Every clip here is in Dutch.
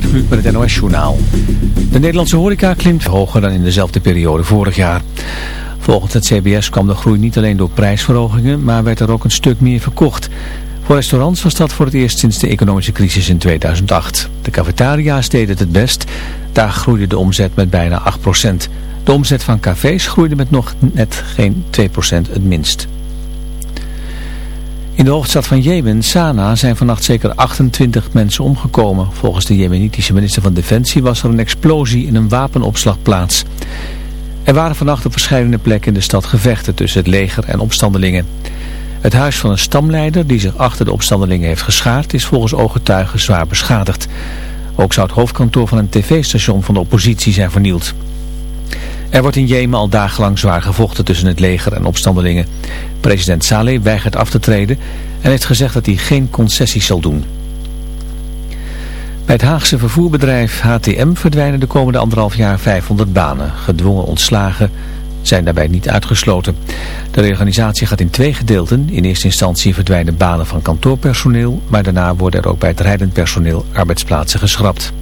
Gert met het NOS Journaal. De Nederlandse horeca klimt hoger dan in dezelfde periode vorig jaar. Volgens het CBS kwam de groei niet alleen door prijsverhogingen, maar werd er ook een stuk meer verkocht. Voor restaurants was dat voor het eerst sinds de economische crisis in 2008. De cafetaria's deden het het best. Daar groeide de omzet met bijna 8%. De omzet van cafés groeide met nog net geen 2% het minst. In de hoofdstad van Jemen, Sanaa, zijn vannacht zeker 28 mensen omgekomen. Volgens de jemenitische minister van Defensie was er een explosie in een wapenopslagplaats. Er waren vannacht op verschillende plekken in de stad gevechten tussen het leger en opstandelingen. Het huis van een stamleider die zich achter de opstandelingen heeft geschaard is volgens ooggetuigen zwaar beschadigd. Ook zou het hoofdkantoor van een tv-station van de oppositie zijn vernield. Er wordt in Jemen al dagenlang zwaar gevochten tussen het leger en opstandelingen. President Saleh weigert af te treden en heeft gezegd dat hij geen concessies zal doen. Bij het Haagse vervoerbedrijf HTM verdwijnen de komende anderhalf jaar 500 banen. Gedwongen ontslagen zijn daarbij niet uitgesloten. De reorganisatie gaat in twee gedeelten. In eerste instantie verdwijnen banen van kantoorpersoneel, maar daarna worden er ook bij het rijdend personeel arbeidsplaatsen geschrapt.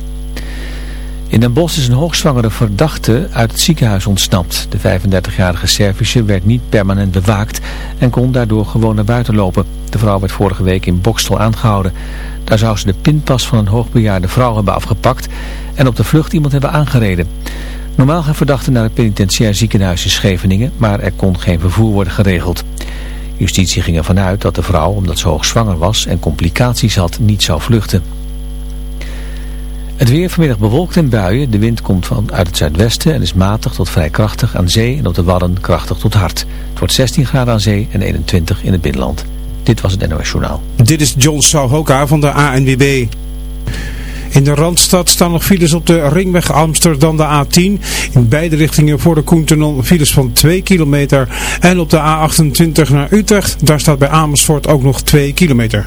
In Den Bosch is een hoogzwangere verdachte uit het ziekenhuis ontsnapt. De 35-jarige Servische werd niet permanent bewaakt en kon daardoor gewoon naar buiten lopen. De vrouw werd vorige week in Bokstel aangehouden. Daar zou ze de pinpas van een hoogbejaarde vrouw hebben afgepakt en op de vlucht iemand hebben aangereden. Normaal gaan verdachten naar het penitentiair ziekenhuis in Scheveningen, maar er kon geen vervoer worden geregeld. Justitie ging ervan uit dat de vrouw, omdat ze hoogzwanger was en complicaties had, niet zou vluchten. Het weer vanmiddag bewolkt en buien. De wind komt van uit het zuidwesten en is matig tot vrij krachtig aan zee en op de Wadden krachtig tot hard. Het wordt 16 graden aan zee en 21 in het binnenland. Dit was het NOS Journaal. Dit is John Souhoka van de ANWB. In de Randstad staan nog files op de ringweg Amsterdam de A10. In beide richtingen voor de Koentunnel files van 2 kilometer. En op de A28 naar Utrecht, daar staat bij Amersfoort ook nog 2 kilometer.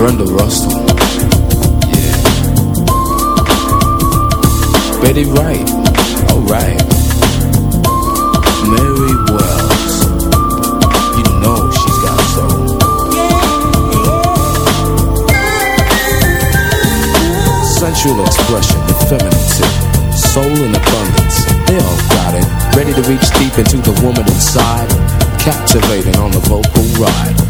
Brenda Russell. Yeah. Betty Wright. Alright. Mary Wells. You know she's got soul. Sensual expression, effeminacy, soul in abundance. They all got it. Ready to reach deep into the woman inside. Captivating on the vocal ride.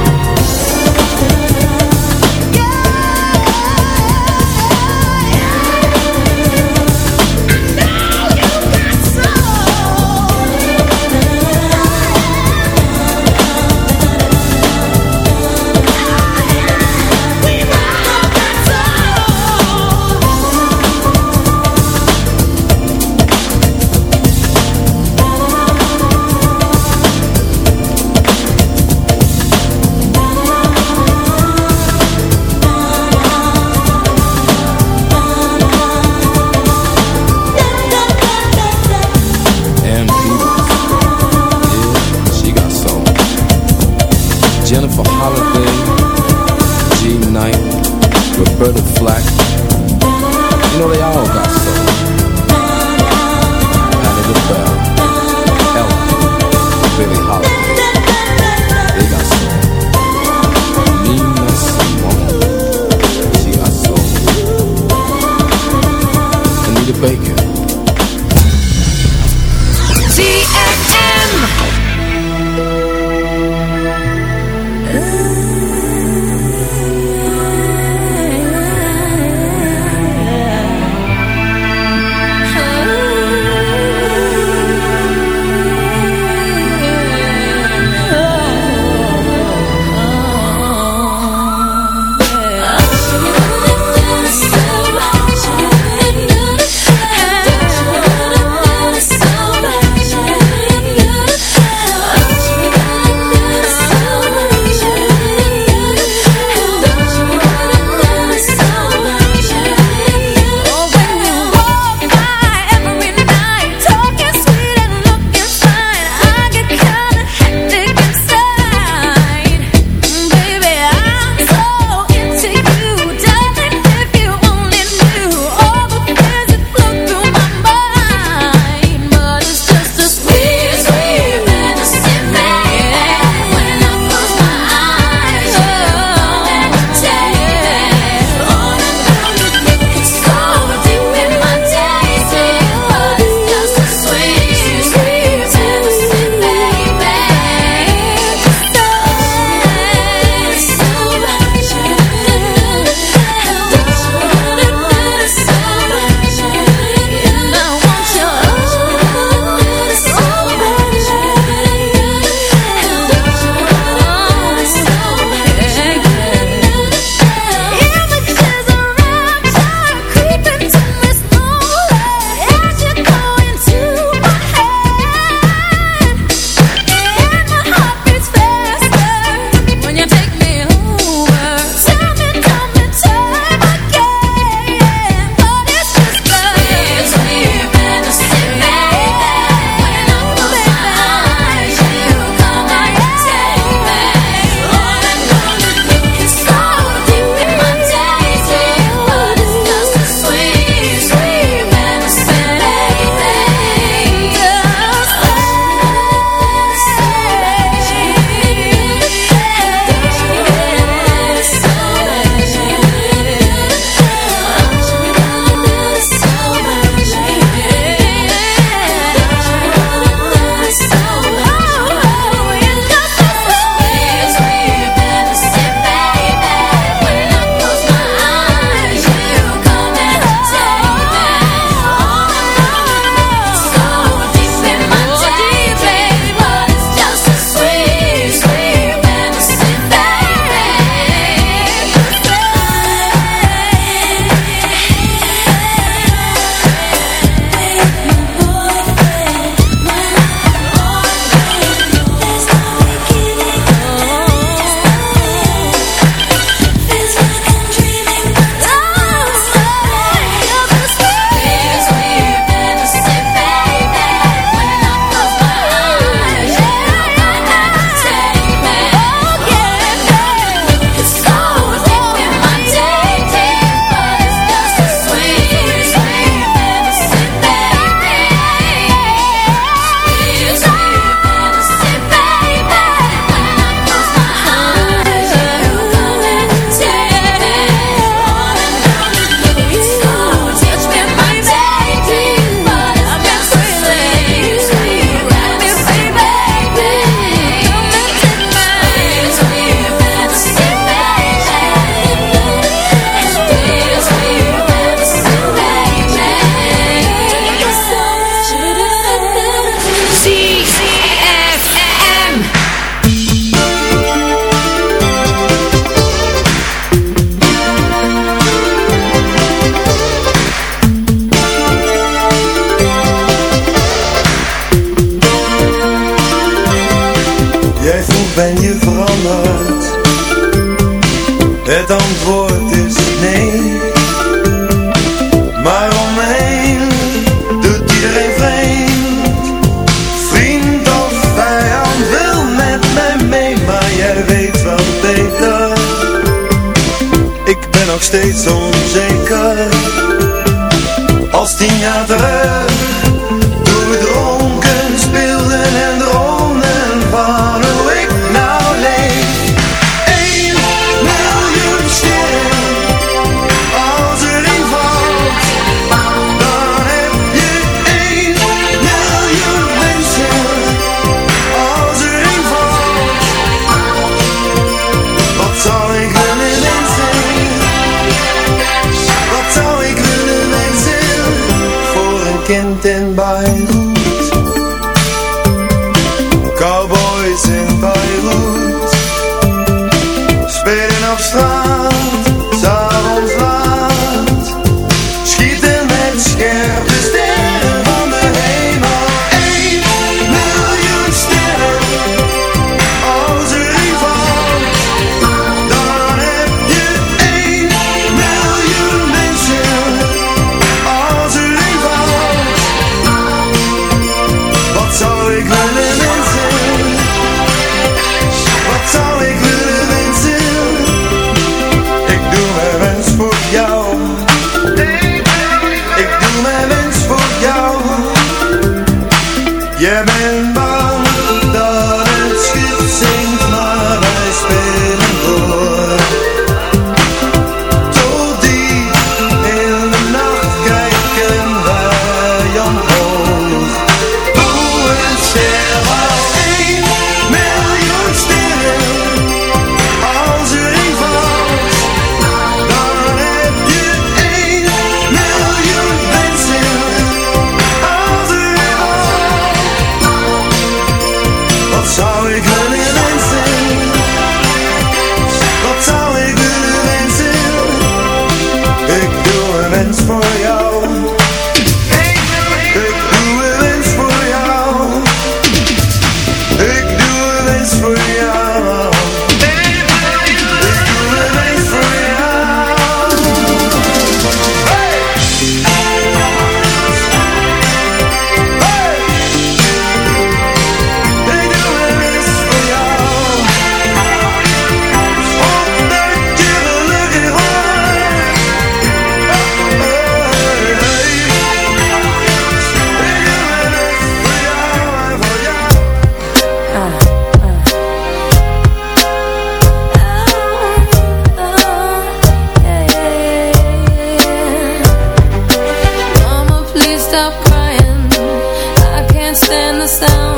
coração.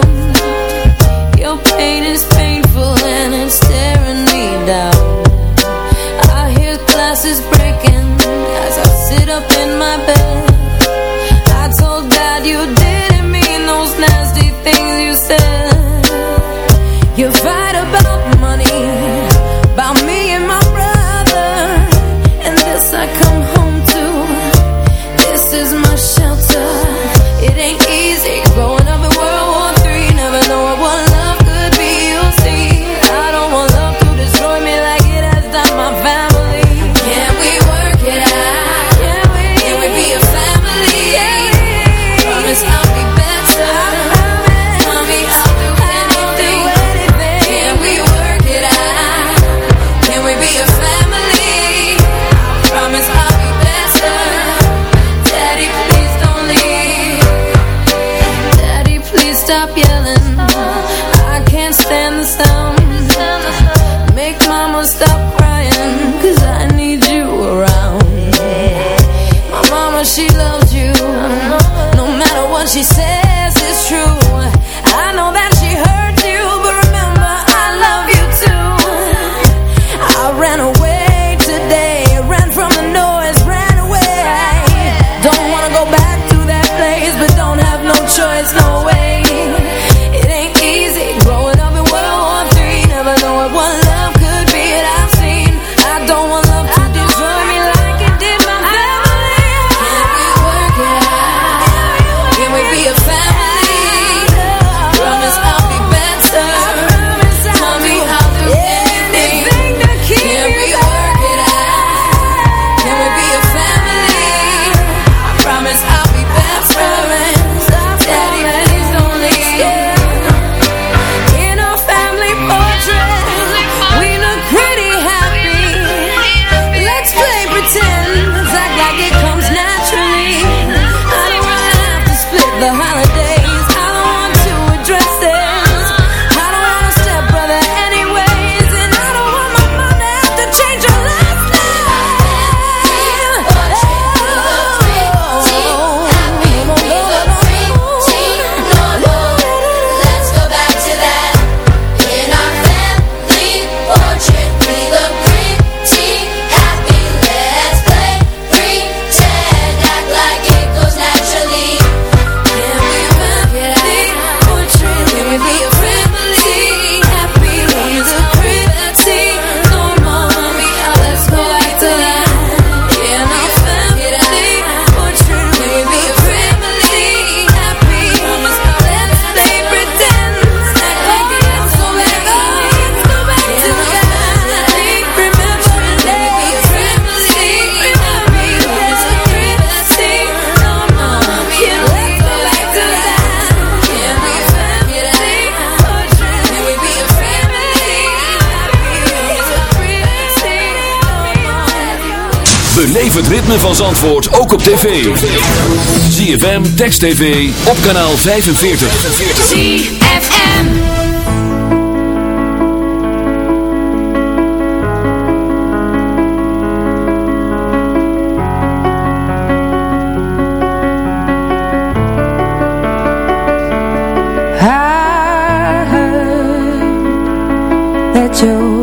tv. ZFM, Text TV, op kanaal 45. ZFM. I heard that you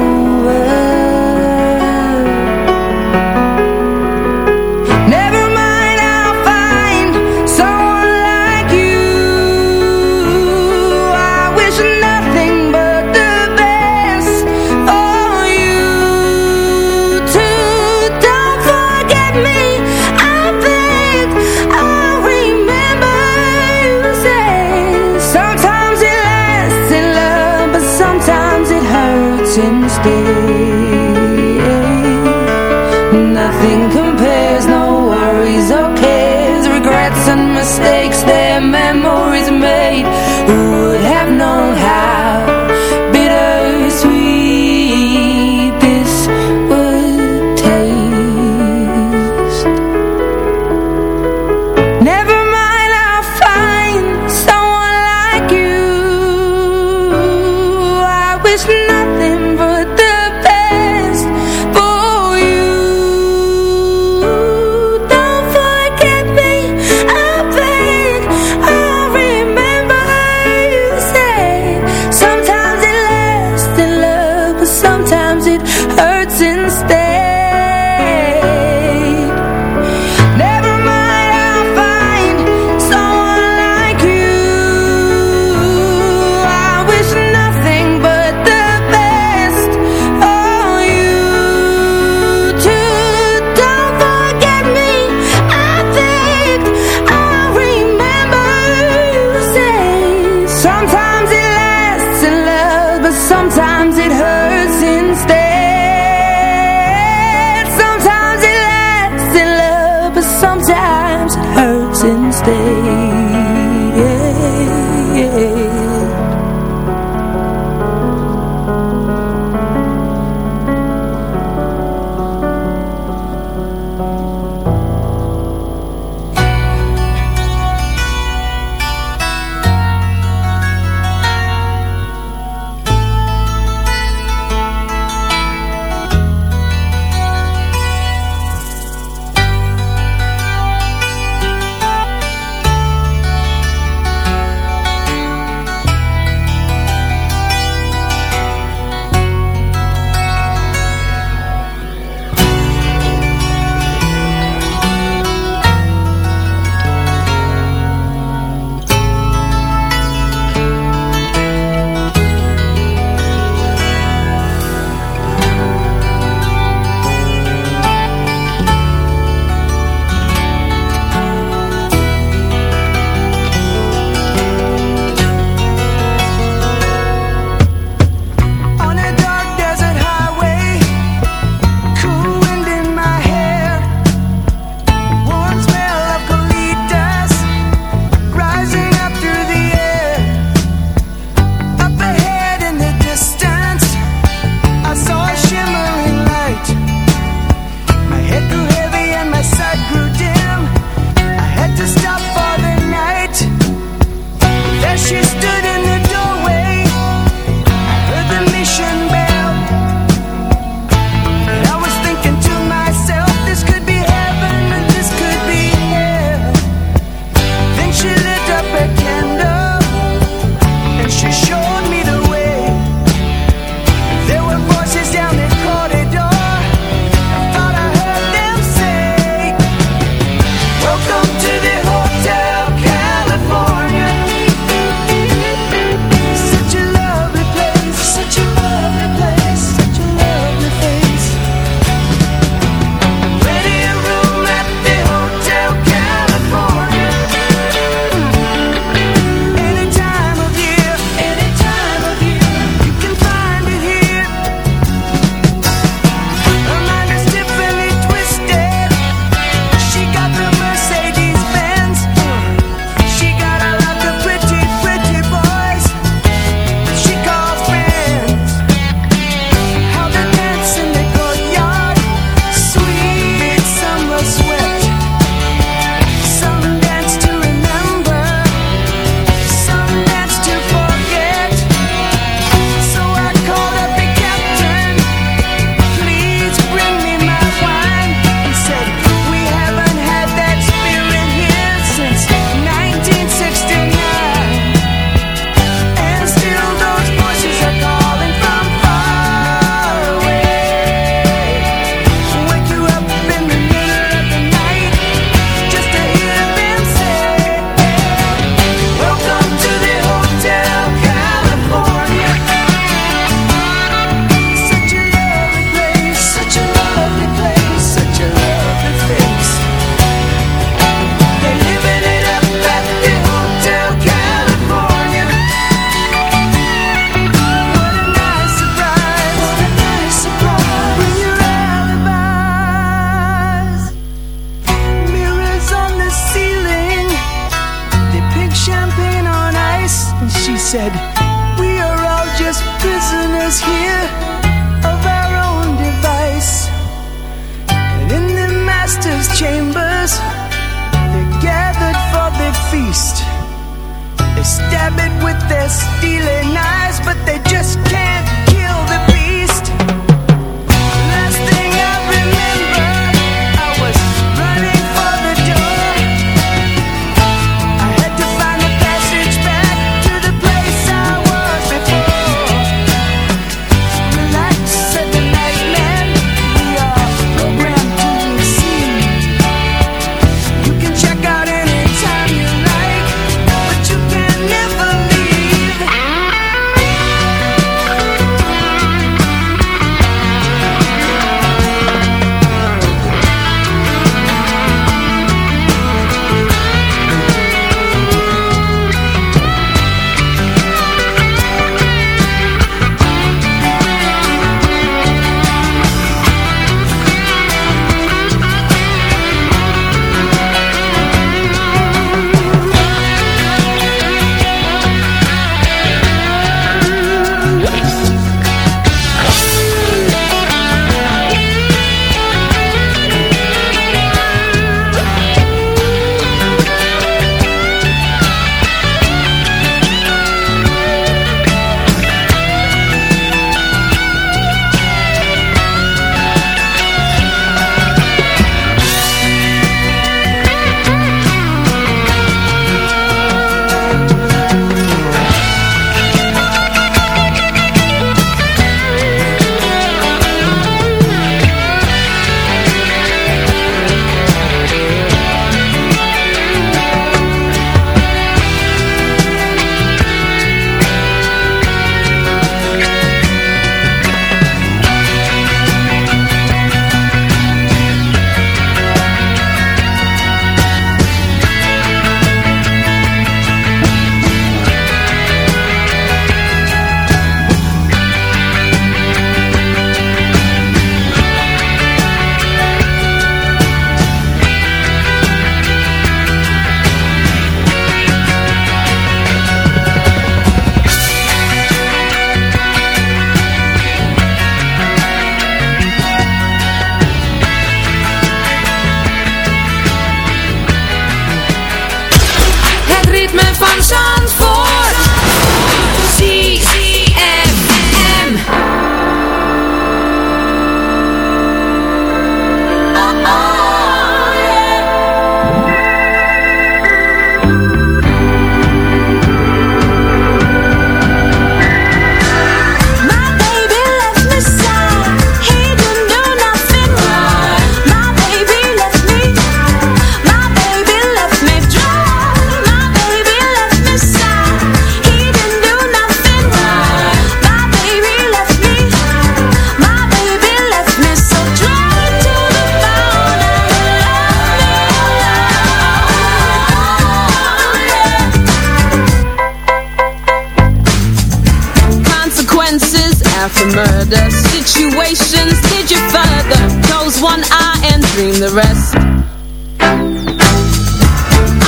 the rest.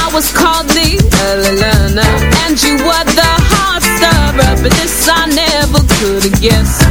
I was called the learner And you were the heart stirrer But this I never could have guessed.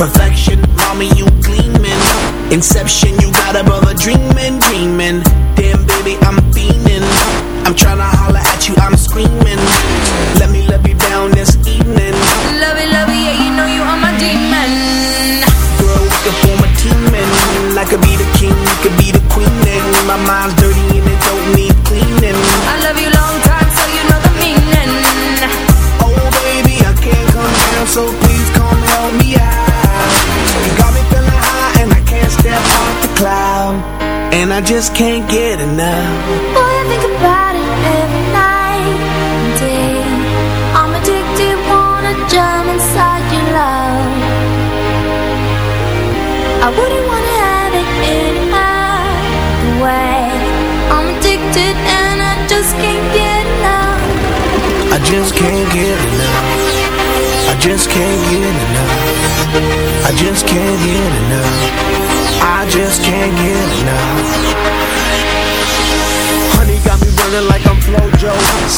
Perfection, mommy, you gleaming. Inception, just can't get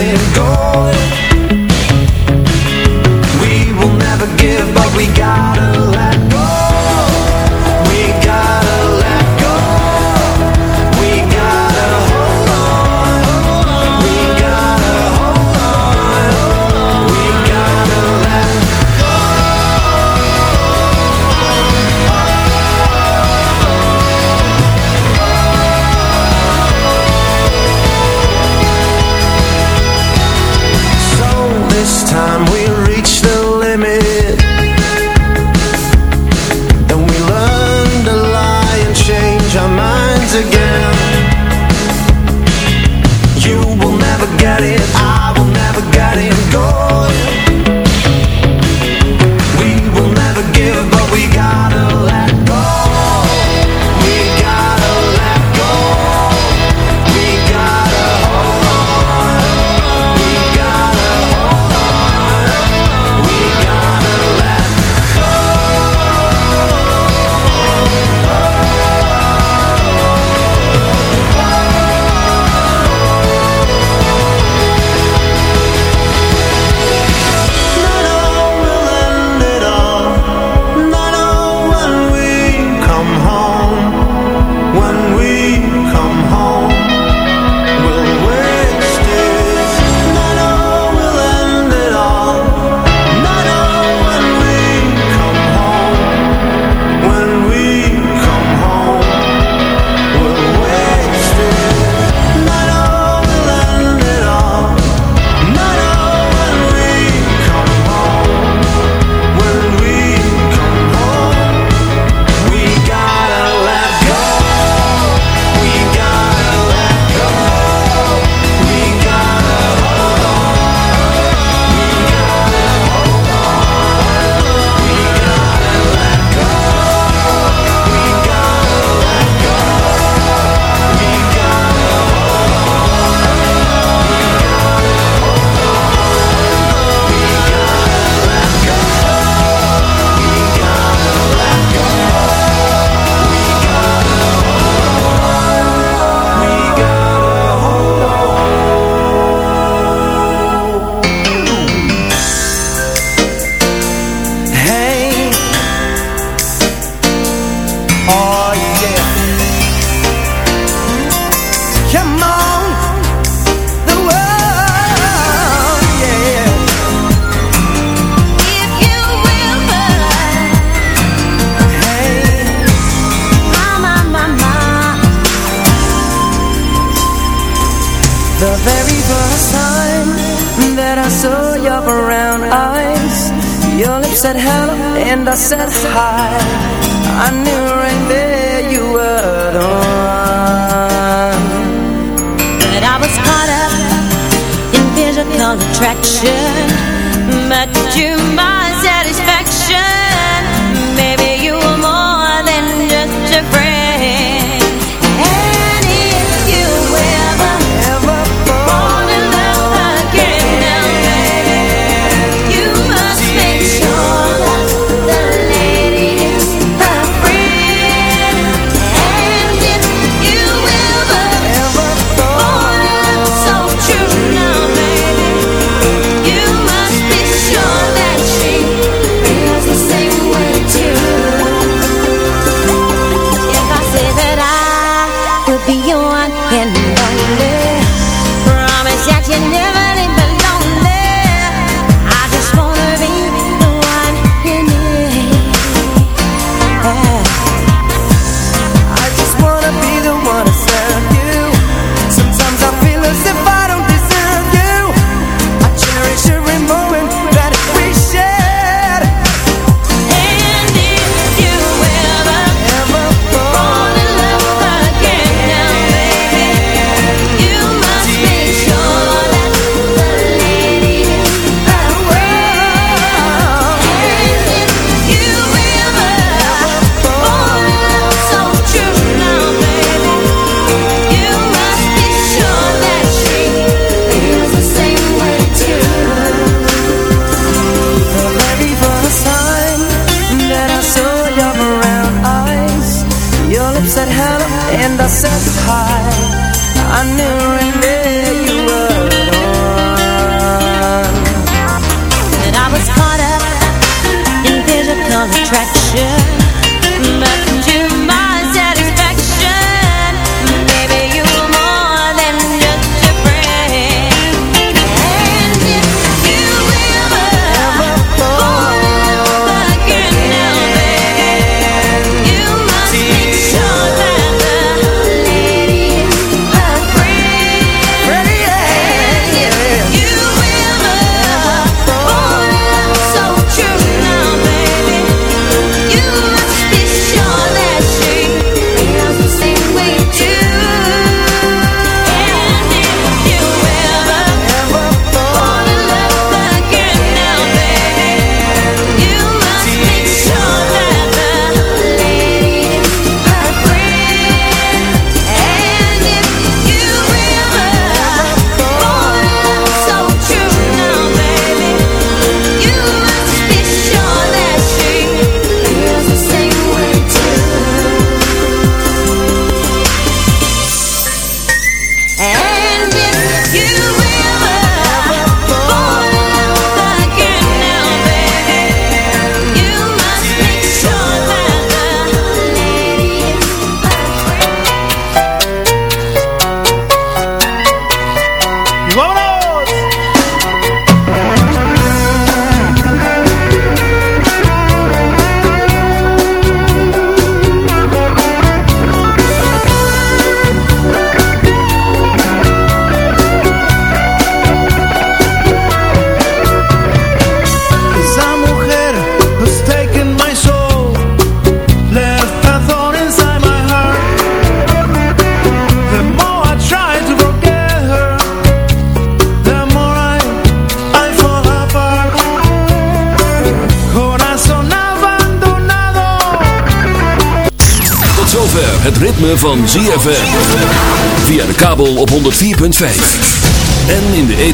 going, going